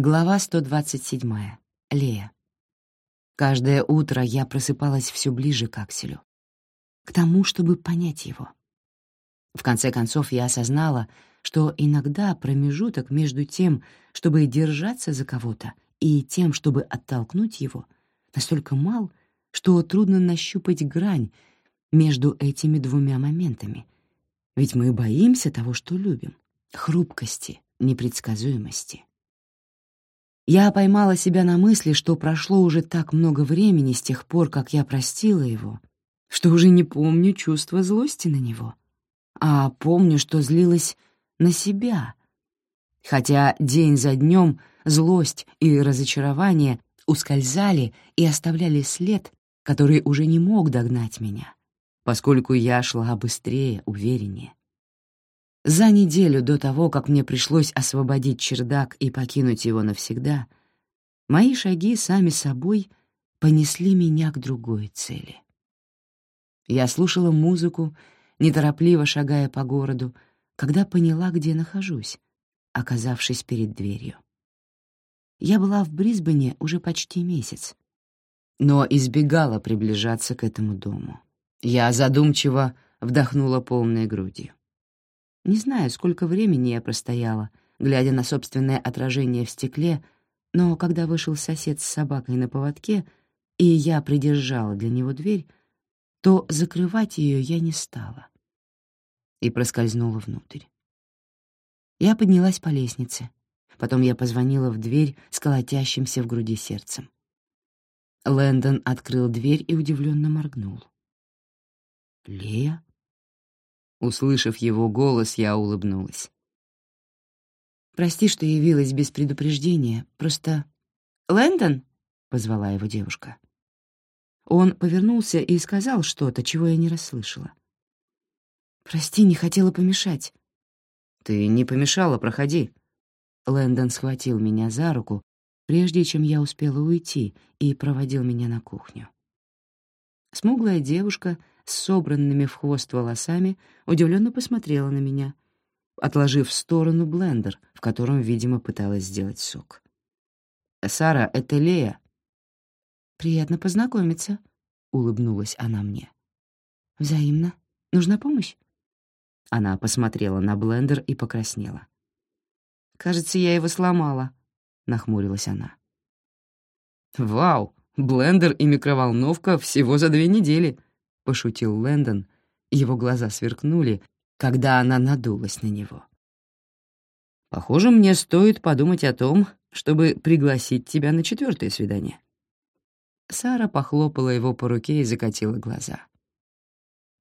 Глава 127. Лея. Каждое утро я просыпалась все ближе к Акселю. К тому, чтобы понять его. В конце концов, я осознала, что иногда промежуток между тем, чтобы держаться за кого-то, и тем, чтобы оттолкнуть его, настолько мал, что трудно нащупать грань между этими двумя моментами. Ведь мы боимся того, что любим — хрупкости, непредсказуемости. Я поймала себя на мысли, что прошло уже так много времени с тех пор, как я простила его, что уже не помню чувства злости на него, а помню, что злилась на себя. Хотя день за днем злость и разочарование ускользали и оставляли след, который уже не мог догнать меня, поскольку я шла быстрее, увереннее. За неделю до того, как мне пришлось освободить чердак и покинуть его навсегда, мои шаги сами собой понесли меня к другой цели. Я слушала музыку, неторопливо шагая по городу, когда поняла, где нахожусь, оказавшись перед дверью. Я была в Брисбене уже почти месяц, но избегала приближаться к этому дому. Я задумчиво вдохнула полной грудью. Не знаю, сколько времени я простояла, глядя на собственное отражение в стекле, но когда вышел сосед с собакой на поводке, и я придержала для него дверь, то закрывать ее я не стала и проскользнула внутрь. Я поднялась по лестнице, потом я позвонила в дверь с колотящимся в груди сердцем. Лэндон открыл дверь и удивленно моргнул. «Лея?» Услышав его голос, я улыбнулась. «Прости, что явилась без предупреждения, просто...» «Лэндон?» — позвала его девушка. Он повернулся и сказал что-то, чего я не расслышала. «Прости, не хотела помешать». «Ты не помешала, проходи». Лэндон схватил меня за руку, прежде чем я успела уйти, и проводил меня на кухню. Смуглая девушка с собранными в хвост волосами удивленно посмотрела на меня, отложив в сторону блендер, в котором, видимо, пыталась сделать сок. «Сара, это Лея». «Приятно познакомиться», — улыбнулась она мне. «Взаимно. Нужна помощь?» Она посмотрела на блендер и покраснела. «Кажется, я его сломала», — нахмурилась она. «Вау, блендер и микроволновка всего за две недели», пошутил Лэндон, его глаза сверкнули, когда она надулась на него. «Похоже, мне стоит подумать о том, чтобы пригласить тебя на четвертое свидание». Сара похлопала его по руке и закатила глаза.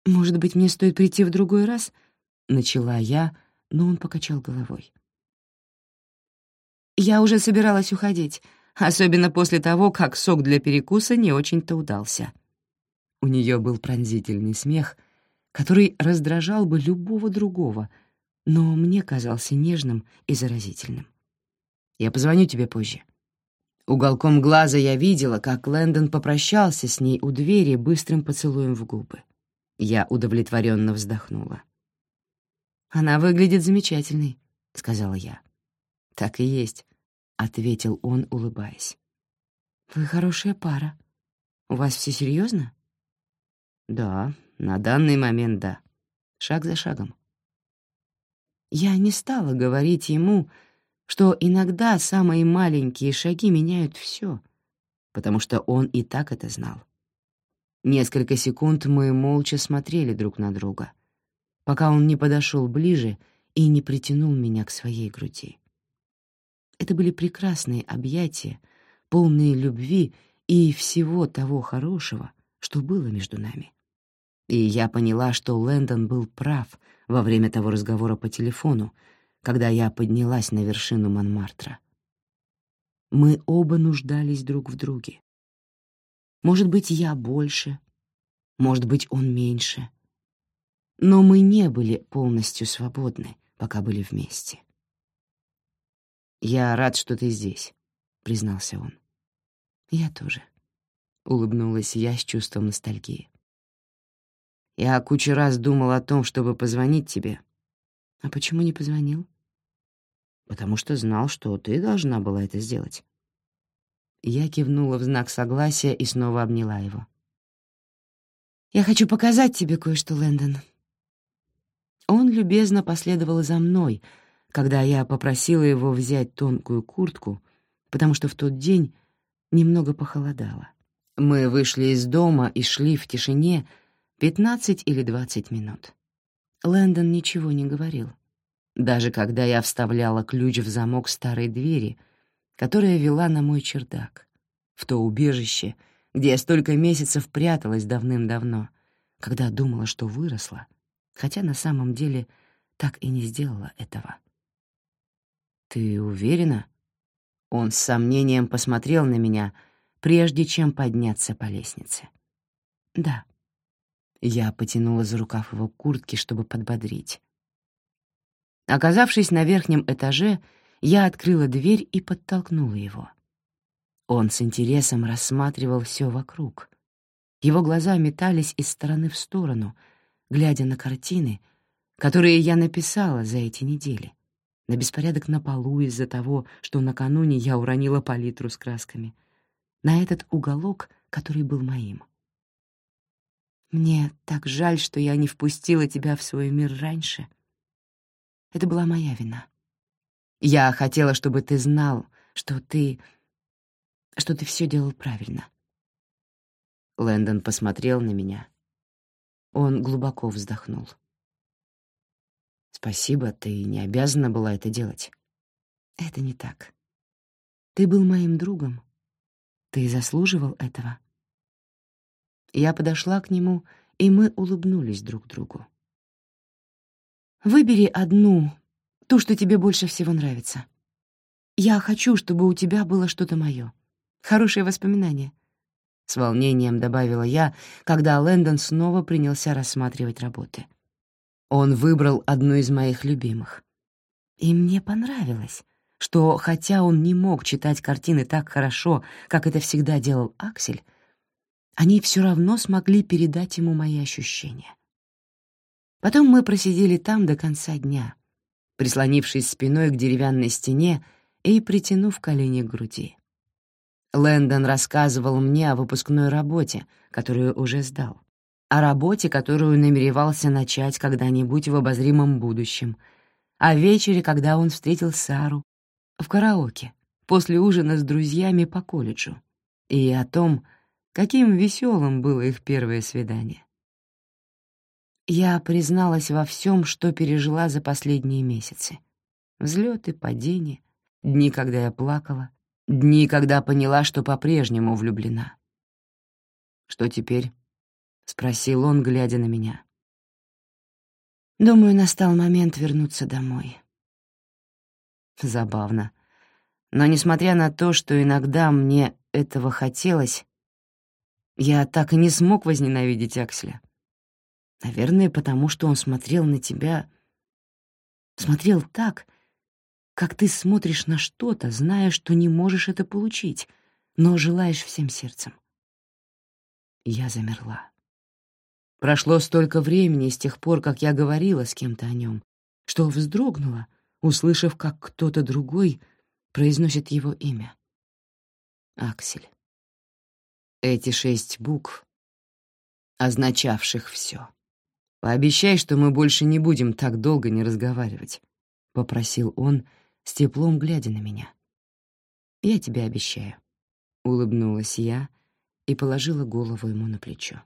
«Может быть, мне стоит прийти в другой раз?» — начала я, но он покачал головой. «Я уже собиралась уходить, особенно после того, как сок для перекуса не очень-то удался», у нее был пронзительный смех, который раздражал бы любого другого, но мне казался нежным и заразительным. «Я позвоню тебе позже». Уголком глаза я видела, как Лэндон попрощался с ней у двери быстрым поцелуем в губы. Я удовлетворенно вздохнула. «Она выглядит замечательной», — сказала я. «Так и есть», — ответил он, улыбаясь. «Вы хорошая пара. У вас все серьезно? Да, на данный момент да. Шаг за шагом. Я не стала говорить ему, что иногда самые маленькие шаги меняют все, потому что он и так это знал. Несколько секунд мы молча смотрели друг на друга, пока он не подошел ближе и не притянул меня к своей груди. Это были прекрасные объятия, полные любви и всего того хорошего, что было между нами. И я поняла, что Лэндон был прав во время того разговора по телефону, когда я поднялась на вершину Монмартра. Мы оба нуждались друг в друге. Может быть, я больше, может быть, он меньше. Но мы не были полностью свободны, пока были вместе. «Я рад, что ты здесь», — признался он. «Я тоже», — улыбнулась я с чувством ностальгии. Я кучу раз думал о том, чтобы позвонить тебе. А почему не позвонил? потому что знал, что ты должна была это сделать. Я кивнула в знак согласия и снова обняла его. «Я хочу показать тебе кое-что, Лэндон». Он любезно последовал за мной, когда я попросила его взять тонкую куртку, потому что в тот день немного похолодало. Мы вышли из дома и шли в тишине 15 или 20 минут. Лэндон ничего не говорил. Даже когда я вставляла ключ в замок старой двери, которая вела на мой чердак, в то убежище, где я столько месяцев пряталась давным-давно, когда думала, что выросла, хотя на самом деле так и не сделала этого. «Ты уверена?» Он с сомнением посмотрел на меня, прежде чем подняться по лестнице. «Да». Я потянула за рукав его куртки, чтобы подбодрить. Оказавшись на верхнем этаже, я открыла дверь и подтолкнула его. Он с интересом рассматривал все вокруг. Его глаза метались из стороны в сторону, глядя на картины, которые я написала за эти недели, на беспорядок на полу из-за того, что накануне я уронила палитру с красками, на этот уголок, который был моим. Мне так жаль, что я не впустила тебя в свой мир раньше. Это была моя вина. Я хотела, чтобы ты знал, что ты что ты все делал правильно. Лэндон посмотрел на меня. Он глубоко вздохнул. «Спасибо, ты не обязана была это делать». «Это не так. Ты был моим другом. Ты заслуживал этого». Я подошла к нему, и мы улыбнулись друг другу. «Выбери одну, ту, что тебе больше всего нравится. Я хочу, чтобы у тебя было что-то мое. Хорошие воспоминания. С волнением добавила я, когда Лэндон снова принялся рассматривать работы. Он выбрал одну из моих любимых. И мне понравилось, что, хотя он не мог читать картины так хорошо, как это всегда делал Аксель, они все равно смогли передать ему мои ощущения. Потом мы просидели там до конца дня, прислонившись спиной к деревянной стене и притянув колени к груди. Лэндон рассказывал мне о выпускной работе, которую уже сдал, о работе, которую намеревался начать когда-нибудь в обозримом будущем, о вечере, когда он встретил Сару в караоке после ужина с друзьями по колледжу, и о том, каким веселым было их первое свидание. Я призналась во всем, что пережила за последние месяцы. Взлеты, падения, дни, когда я плакала, Дни, когда поняла, что по-прежнему влюблена. «Что теперь?» — спросил он, глядя на меня. «Думаю, настал момент вернуться домой». Забавно. Но несмотря на то, что иногда мне этого хотелось, я так и не смог возненавидеть Акселя. Наверное, потому что он смотрел на тебя... Смотрел так, как ты смотришь на что-то, зная, что не можешь это получить, но желаешь всем сердцем. Я замерла. Прошло столько времени с тех пор, как я говорила с кем-то о нем, что вздрогнула, услышав, как кто-то другой произносит его имя. Аксель. Эти шесть букв, означавших все. «Пообещай, что мы больше не будем так долго не разговаривать», — попросил он, с теплом глядя на меня. «Я тебе обещаю», — улыбнулась я и положила голову ему на плечо.